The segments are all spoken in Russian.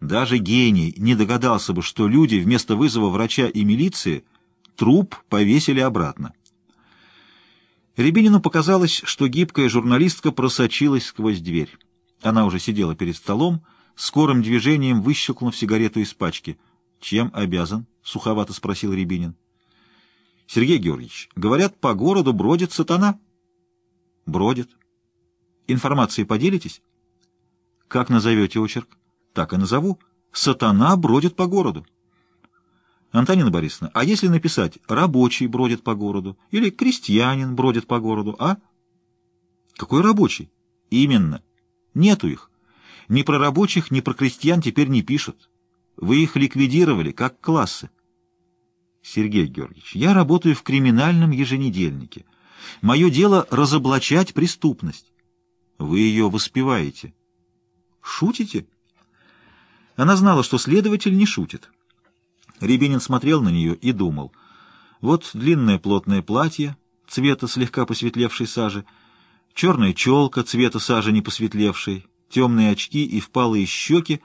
Даже гений не догадался бы, что люди вместо вызова врача и милиции труп повесили обратно. Рябинину показалось, что гибкая журналистка просочилась сквозь дверь. Она уже сидела перед столом, скорым движением выщелкнув сигарету из пачки. «Чем обязан?» — суховато спросил Рябинин. «Сергей Георгиевич, говорят, по городу бродит сатана». «Бродит. Информацией поделитесь?» «Как назовете очерк?» «Так и назову. Сатана бродит по городу». Антонина Борисовна, а если написать «рабочий бродит по городу» или «крестьянин бродит по городу», а? Какой рабочий? Именно. Нету их. Ни про рабочих, ни про крестьян теперь не пишут. Вы их ликвидировали, как классы. Сергей Георгиевич, я работаю в криминальном еженедельнике. Мое дело — разоблачать преступность. Вы ее воспеваете. Шутите? Она знала, что следователь не шутит. Рябинин смотрел на нее и думал. Вот длинное плотное платье, цвета слегка посветлевшей сажи, черная челка цвета сажи не посветлевшей, темные очки и впалые щеки,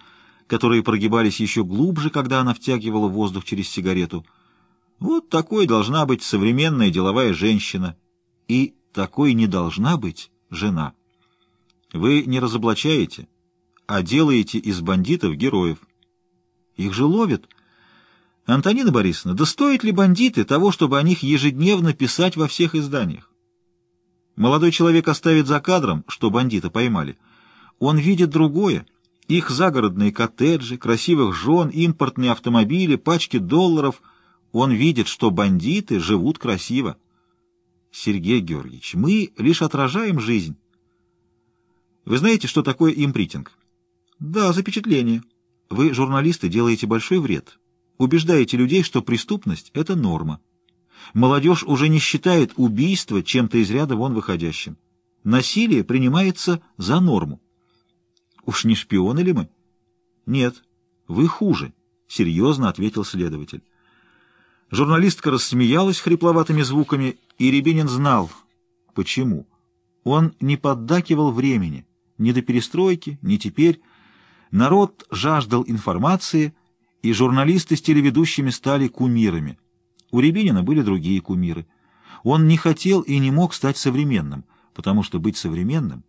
которые прогибались еще глубже, когда она втягивала воздух через сигарету. Вот такой должна быть современная деловая женщина. И такой не должна быть жена. Вы не разоблачаете, а делаете из бандитов героев. Их же ловят. Антонина Борисовна, да стоят ли бандиты того, чтобы о них ежедневно писать во всех изданиях? Молодой человек оставит за кадром, что бандита поймали. Он видит другое. Их загородные коттеджи, красивых жен, импортные автомобили, пачки долларов. Он видит, что бандиты живут красиво. Сергей Георгиевич, мы лишь отражаем жизнь. Вы знаете, что такое импритинг? Да, запечатление. Вы, журналисты, делаете большой вред убеждаете людей, что преступность — это норма. Молодежь уже не считает убийство чем-то из ряда вон выходящим. Насилие принимается за норму. Уж не шпионы ли мы? Нет, вы хуже, — серьезно ответил следователь. Журналистка рассмеялась хрипловатыми звуками, и Рябинин знал, почему. Он не поддакивал времени, ни до перестройки, ни теперь. Народ жаждал информации — и журналисты с телеведущими стали кумирами. У Рябинина были другие кумиры. Он не хотел и не мог стать современным, потому что быть современным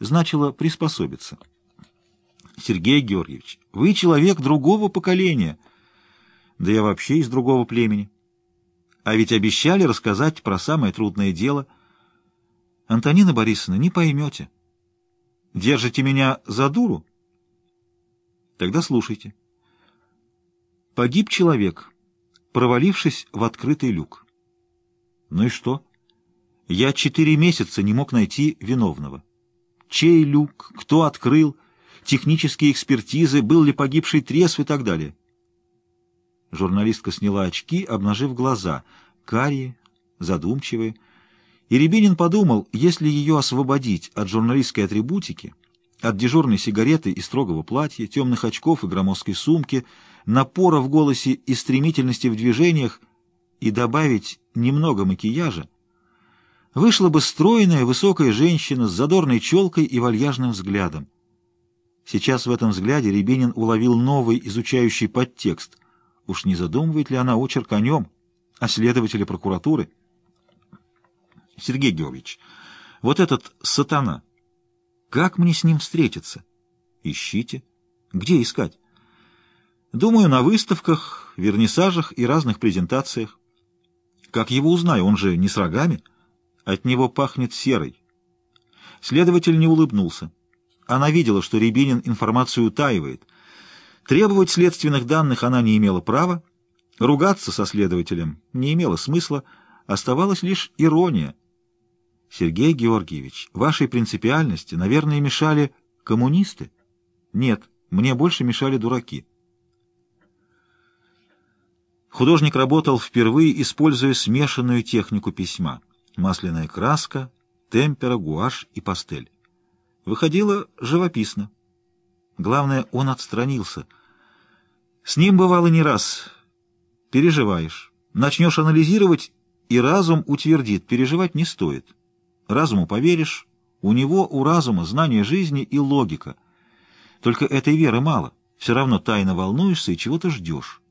значило приспособиться. Сергей Георгиевич, вы человек другого поколения, да я вообще из другого племени. А ведь обещали рассказать про самое трудное дело. Антонина Борисовна, не поймете. Держите меня за дуру? Тогда слушайте. Погиб человек, провалившись в открытый люк. Ну и что? Я четыре месяца не мог найти виновного. Чей люк, кто открыл, технические экспертизы, был ли погибший трезв и так далее. Журналистка сняла очки, обнажив глаза, карие, задумчивые. И Рябинин подумал, если ее освободить от журналистской атрибутики, от дежурной сигареты и строгого платья, темных очков и громоздкой сумки — напора в голосе и стремительности в движениях и добавить немного макияжа, вышла бы стройная высокая женщина с задорной челкой и вальяжным взглядом. Сейчас в этом взгляде Рябинин уловил новый изучающий подтекст. Уж не задумывает ли она очерк о нем, о следователе прокуратуры? Сергей Георгиевич, вот этот сатана, как мне с ним встретиться? Ищите. Где искать? Думаю, на выставках, вернисажах и разных презентациях. Как его узнаю, он же не с рогами. От него пахнет серой. Следователь не улыбнулся. Она видела, что Рябинин информацию утаивает. Требовать следственных данных она не имела права. Ругаться со следователем не имело смысла. Оставалась лишь ирония. Сергей Георгиевич, вашей принципиальности, наверное, мешали коммунисты? Нет, мне больше мешали дураки. Художник работал впервые, используя смешанную технику письма — масляная краска, темпера, гуашь и пастель. Выходило живописно. Главное, он отстранился. С ним бывало не раз. Переживаешь, начнешь анализировать, и разум утвердит, переживать не стоит. Разуму поверишь, у него, у разума, знание жизни и логика. Только этой веры мало. Все равно тайно волнуешься и чего-то ждешь.